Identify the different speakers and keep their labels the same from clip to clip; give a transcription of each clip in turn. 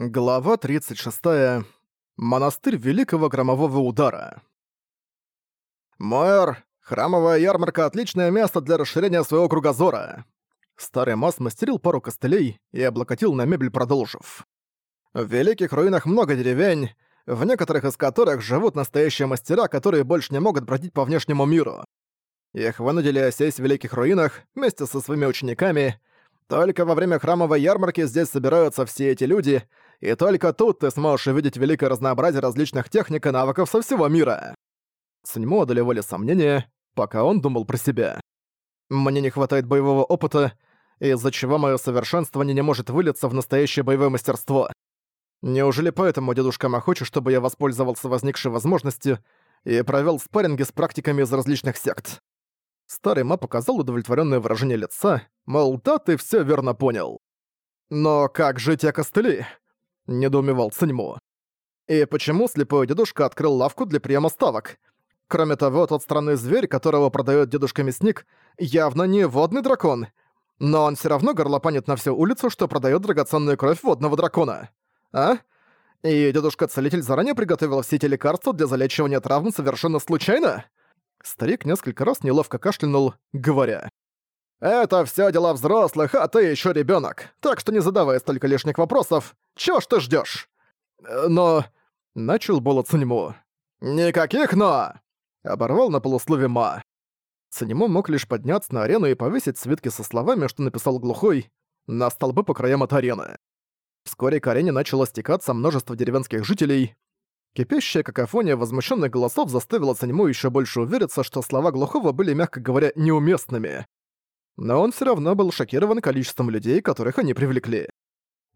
Speaker 1: Глава 36. Монастырь Великого Громового Удара. «Мэр, храмовая ярмарка — отличное место для расширения своего кругозора!» Старый Мас мастерил пару костылей и облокотил на мебель, продолжив. «В Великих Руинах много деревень, в некоторых из которых живут настоящие мастера, которые больше не могут бродить по внешнему миру. Их вынудили осесть в Великих Руинах вместе со своими учениками. Только во время храмовой ярмарки здесь собираются все эти люди — и только тут ты сможешь увидеть великое разнообразие различных техник и навыков со всего мира. Саньму одолевали сомнения, пока он думал про себя. Мне не хватает боевого опыта, из-за чего мое совершенствование не может вылиться в настоящее боевое мастерство. Неужели поэтому дедушка Ма хочет, чтобы я воспользовался возникшей возможностью и провел спарринги с практиками из различных сект? Старый Ма показал удовлетворенное выражение лица, мол, да, ты все верно понял. Но как же те костыли? Недоумевал Саньмо. И почему слепой дедушка открыл лавку для приема ставок? Кроме того, тот странный зверь, которого продает дедушка-мясник, явно не водный дракон. Но он все равно горлопанит на всю улицу, что продает драгоценную кровь водного дракона. А? И дедушка-целитель заранее приготовил все эти лекарства для залечивания травм совершенно случайно? Старик несколько раз неловко кашлянул, говоря. «Это все дела взрослых, а ты еще ребенок, так что не задавай столько лишних вопросов. Чего ж ты ждешь? «Э, «Но...» — начал было Циньму. «Никаких «но!» — оборвал на полуслове Ма. Циньму мог лишь подняться на арену и повесить свитки со словами, что написал глухой, на столбы по краям от арены. Вскоре к арене начало стекаться множество деревенских жителей. Кипящая какофония возмущенных голосов заставила Циньму еще больше увериться, что слова глухого были, мягко говоря, неуместными но он все равно был шокирован количеством людей, которых они привлекли.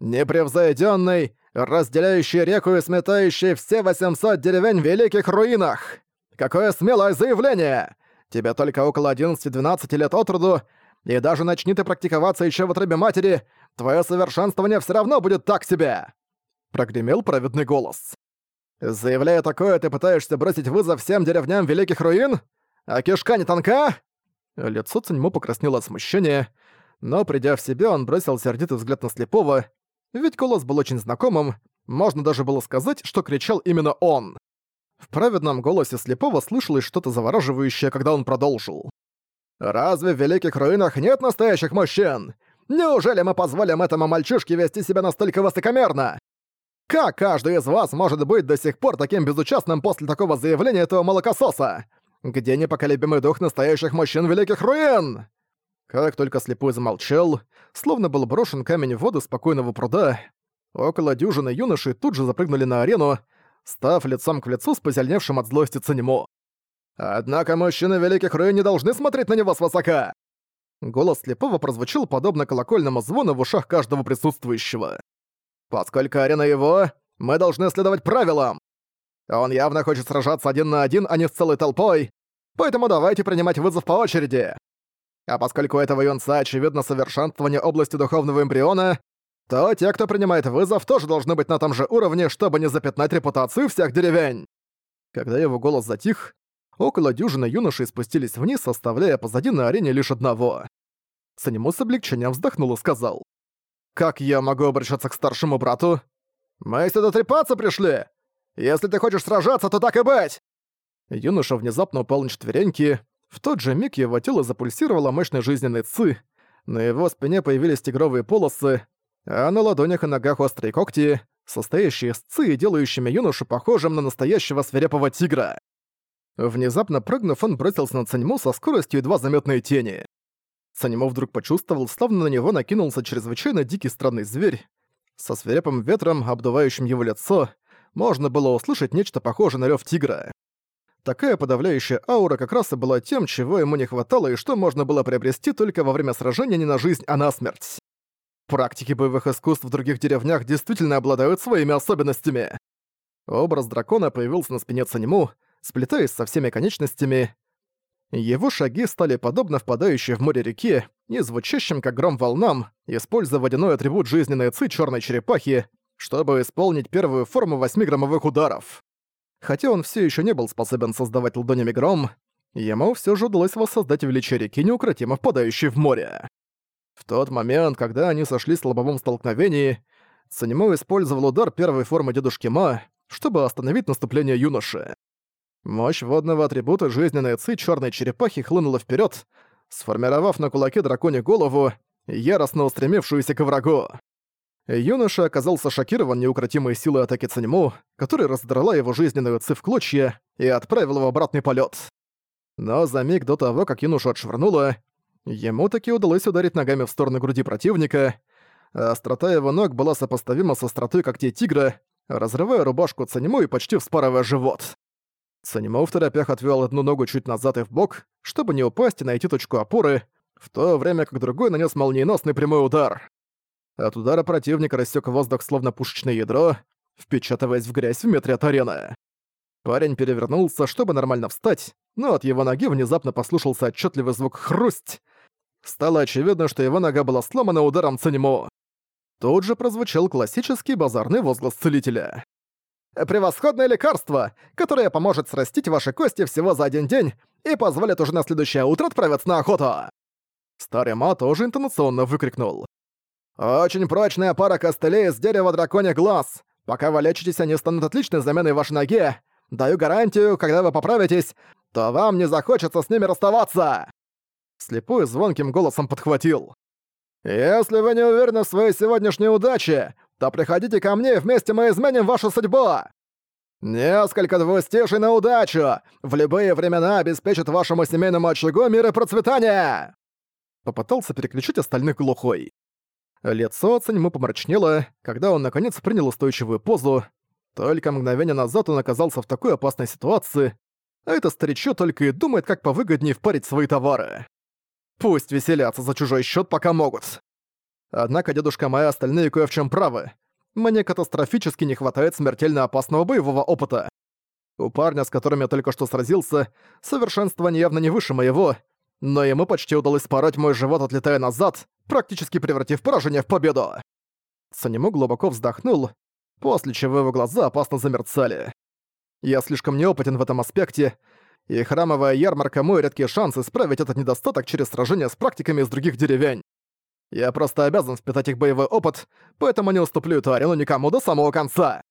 Speaker 1: «Непревзойдённый, разделяющий реку и сметающий все 800 деревень в Великих Руинах! Какое смелое заявление! Тебе только около 11-12 лет от роду, и даже начни ты практиковаться еще в отрыбе матери, твое совершенствование все равно будет так себе!» Прогремел праведный голос. «Заявляя такое, ты пытаешься бросить вызов всем деревням Великих Руин? А кишка не тонка?» Лицо Циньмо покраснело от смущения, но, придя в себя, он бросил сердитый взгляд на слепого, ведь голос был очень знакомым, можно даже было сказать, что кричал именно он. В праведном голосе слепого слышалось что-то завораживающее, когда он продолжил. «Разве в Великих Руинах нет настоящих мужчин? Неужели мы позволим этому мальчишке вести себя настолько высокомерно? Как каждый из вас может быть до сих пор таким безучастным после такого заявления этого молокососа? Где непоколебимый дух настоящих мужчин Великих Руин?» Как только слепой замолчал, словно был брошен камень в воду спокойного пруда, около дюжины юношей тут же запрыгнули на арену, став лицом к лицу с позеленевшим от злости Цанимо. «Однако мужчины Великих Руин не должны смотреть на него свысока!» Голос слепого прозвучал подобно колокольному звону в ушах каждого присутствующего. «Поскольку арена его, мы должны следовать правилам. Он явно хочет сражаться один на один, а не с целой толпой, поэтому давайте принимать вызов по очереди. А поскольку у этого юнца очевидно совершенствование области духовного эмбриона, то те, кто принимает вызов, тоже должны быть на том же уровне, чтобы не запятнать репутацию всех деревень. Когда его голос затих, около дюжины юношей спустились вниз, оставляя позади на арене лишь одного. Санему с облегчением вздохнул и сказал. «Как я могу обращаться к старшему брату?» «Мы сюда трепаться пришли! Если ты хочешь сражаться, то так и быть!» Юноша внезапно упал на четвереньки. В тот же миг его тело запульсировало мощной жизненной ци, на его спине появились тигровые полосы, а на ладонях и ногах острые когти, состоящие из ци и делающими юношу похожим на настоящего свирепого тигра. Внезапно прыгнув, он бросился на Цаньму со скоростью едва заметной тени. Цаньму вдруг почувствовал, словно на него накинулся чрезвычайно дикий странный зверь, со свирепым ветром, обдувающим его лицо, можно было услышать нечто похожее на рёв тигра. Такая подавляющая аура как раз и была тем, чего ему не хватало и что можно было приобрести только во время сражения не на жизнь, а на смерть. Практики боевых искусств в других деревнях действительно обладают своими особенностями. Образ дракона появился на спине Цанему, сплетаясь со всеми конечностями. Его шаги стали подобно впадающей в море реке и звучащим как гром волнам, используя водяной атрибут жизненной ци черной черепахи, чтобы исполнить первую форму восьмиграммовых ударов. Хотя он все еще не был способен создавать ладонями гром, ему все же удалось воссоздать величие реки, неукротимо впадающей в море. В тот момент, когда они сошли в лобовом столкновении, Санимо использовал удар первой формы дедушки Ма, чтобы остановить наступление юноши. Мощь водного атрибута жизненной ци черной черепахи хлынула вперед, сформировав на кулаке драконе голову, яростно устремившуюся к врагу. Юноша оказался шокирован неукротимой силой атаки Цаньму, которая раздрала его жизненную ци в клочья и отправила в обратный полет. Но за миг до того, как юношу отшвырнуло, ему таки удалось ударить ногами в сторону груди противника, а острота его ног была сопоставима с остротой когтей тигра, разрывая рубашку Цаньму и почти вспарывая живот. Цаньму в торопях отвёл одну ногу чуть назад и в бок, чтобы не упасть и найти точку опоры, в то время как другой нанес молниеносный прямой удар. От удара противника рассек воздух словно пушечное ядро, впечатываясь в грязь в метре от арены. Парень перевернулся, чтобы нормально встать, но от его ноги внезапно послушался отчетливый звук «хрусть». Стало очевидно, что его нога была сломана ударом Цанимо. Тут же прозвучал классический базарный возглас целителя. «Превосходное лекарство, которое поможет срастить ваши кости всего за один день и позволит уже на следующее утро отправиться на охоту!» Старый Ма тоже интонационно выкрикнул. «Очень прочная пара костылей из дерева драконий глаз. Пока вы лечитесь, они станут отличной заменой вашей ноге. Даю гарантию, когда вы поправитесь, то вам не захочется с ними расставаться!» Слепой звонким голосом подхватил. «Если вы не уверены в своей сегодняшней удаче, то приходите ко мне, вместе мы изменим вашу судьбу!» «Несколько двустишей на удачу! В любые времена обеспечат вашему семейному очагу мир и процветание!» Попытался переключить остальных глухой. Лицо Циньму помрачнело, когда он наконец принял устойчивую позу. Только мгновение назад он оказался в такой опасной ситуации, а это старичок только и думает, как повыгоднее впарить свои товары. Пусть веселятся за чужой счет, пока могут. Однако дедушка моя остальные кое в чем правы. Мне катастрофически не хватает смертельно опасного боевого опыта. У парня, с которым я только что сразился, совершенствование явно не выше моего, но ему почти удалось спороть мой живот, отлетая назад, практически превратив поражение в победу. Санему глубоко вздохнул, после чего его глаза опасно замерцали. Я слишком неопытен в этом аспекте, и храмовая ярмарка — мой редкий шанс исправить этот недостаток через сражение с практиками из других деревень. Я просто обязан впитать их боевой опыт, поэтому не уступлю эту арену никому до самого конца.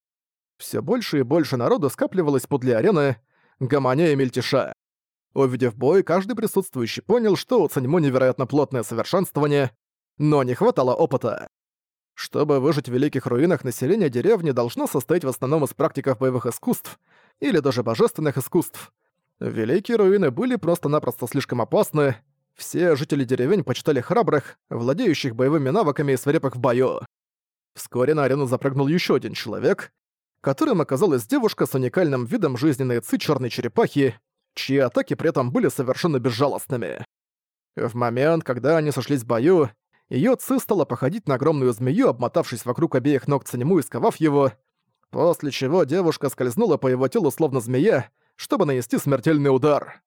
Speaker 1: Все больше и больше народу скапливалось подле арены, гомоня и мельтеша. Увидев бой, каждый присутствующий понял, что у Цаньму невероятно плотное совершенствование, но не хватало опыта. Чтобы выжить в Великих Руинах, население деревни должно состоять в основном из практиков боевых искусств или даже божественных искусств. Великие Руины были просто-напросто слишком опасны, все жители деревень почитали храбрых, владеющих боевыми навыками и свирепых в бою. Вскоре на арену запрыгнул еще один человек, которым оказалась девушка с уникальным видом жизненной ци черной черепахи, чьи атаки при этом были совершенно безжалостными. В момент, когда они сошлись в бою, её ци стала походить на огромную змею, обмотавшись вокруг обеих ног Цанему и сковав его, после чего девушка скользнула по его телу словно змея, чтобы нанести смертельный удар.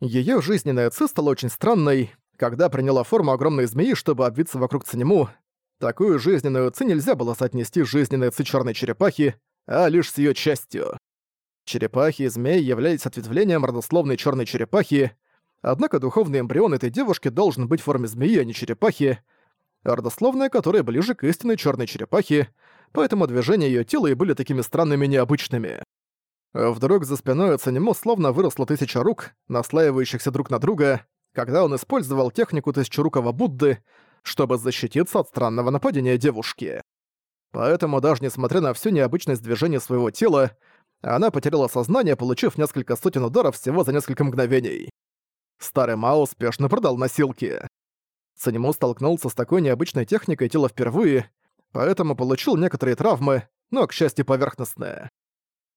Speaker 1: Её жизненная ци стала очень странной, когда приняла форму огромной змеи, чтобы обвиться вокруг Цанему. Такую жизненную ци нельзя было соотнести с жизненной ци чёрной черепахи, а лишь с её частью. Черепахи и змеи являлись ответвлением родословной черной черепахи, однако духовный эмбрион этой девушки должен быть в форме змеи, а не черепахи, родословная которая ближе к истинной черной черепахе, поэтому движения ее тела и были такими странными и необычными. Вдруг за спиной Цанему словно выросло тысяча рук, наслаивающихся друг на друга, когда он использовал технику тысячерукого Будды, чтобы защититься от странного нападения девушки. Поэтому даже несмотря на всю необычность движения своего тела, она потеряла сознание, получив несколько сотен ударов всего за несколько мгновений. Старый Мао успешно продал носилки. Санему столкнулся с такой необычной техникой тела впервые, поэтому получил некоторые травмы, но, к счастью, поверхностные.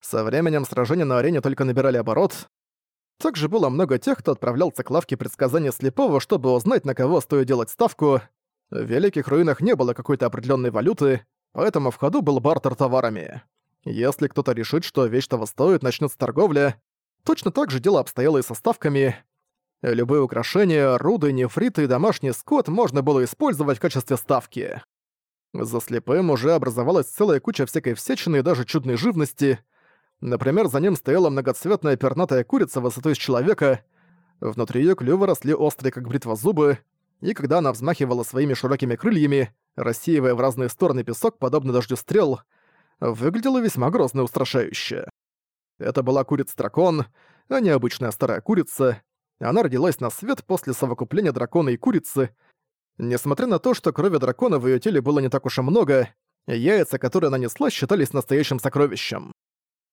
Speaker 1: Со временем сражения на арене только набирали оборот. Также было много тех, кто отправлялся к лавке предсказания слепого, чтобы узнать, на кого стоит делать ставку. В Великих Руинах не было какой-то определенной валюты, поэтому в ходу был бартер товарами. Если кто-то решит, что вещь того стоит, начнется торговля. Точно так же дело обстояло и со ставками. Любые украшения, руды, нефриты и домашний скот можно было использовать в качестве ставки. За слепым уже образовалась целая куча всякой всячины и даже чудной живности. Например, за ним стояла многоцветная пернатая курица высотой с человека. Внутри её клюва росли острые, как бритва, зубы. и когда она взмахивала своими широкими крыльями, рассеивая в разные стороны песок, подобно дождю стрел, выглядела весьма грозно и устрашающе. Это была курица-дракон, а не обычная старая курица. Она родилась на свет после совокупления дракона и курицы. Несмотря на то, что крови дракона в её теле было не так уж и много, яйца, которые она несла, считались настоящим сокровищем.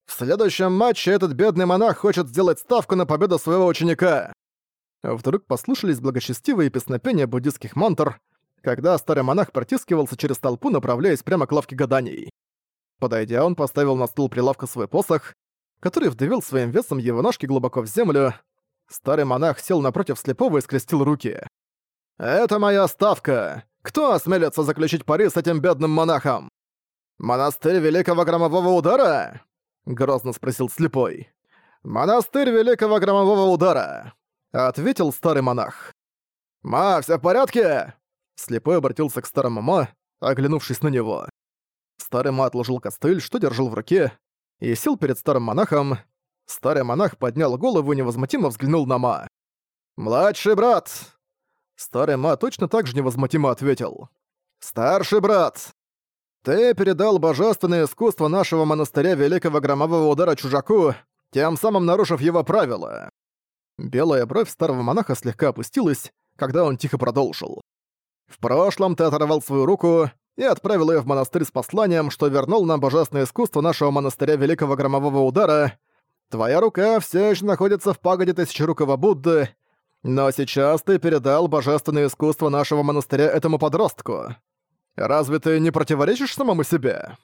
Speaker 1: В следующем матче этот бедный монах хочет сделать ставку на победу своего ученика. Вдруг послышались благочестивые песнопения буддистских мантр, когда старый монах протискивался через толпу, направляясь прямо к лавке гаданий. Подойдя, он поставил на стул прилавка свой посох, который вдавил своим весом его ножки глубоко в землю. Старый монах сел напротив слепого и скрестил руки. «Это моя ставка! Кто осмелится заключить пари с этим бедным монахом? Монастырь Великого Громового Удара?» — грозно спросил слепой. «Монастырь Великого Громового Удара!» — ответил старый монах. «Ма, всё в порядке?» Слепой обратился к старому Ма, оглянувшись на него. Старый Ма отложил костыль, что держал в руке, и сел перед старым монахом. Старый монах поднял голову и невозмутимо взглянул на Ма. «Младший брат!» Старый Ма точно так же невозмутимо ответил. «Старший брат! Ты передал божественное искусство нашего монастыря Великого Громового Удара чужаку, тем самым нарушив его правила». Белая бровь старого монаха слегка опустилась, когда он тихо продолжил. «В прошлом ты оторвал свою руку и отправил ее в монастырь с посланием, что вернул нам божественное искусство нашего монастыря Великого Громового Удара. Твоя рука все еще находится в пагоде Тысячерукого Будды, но сейчас ты передал божественное искусство нашего монастыря этому подростку. Разве ты не противоречишь самому себе?»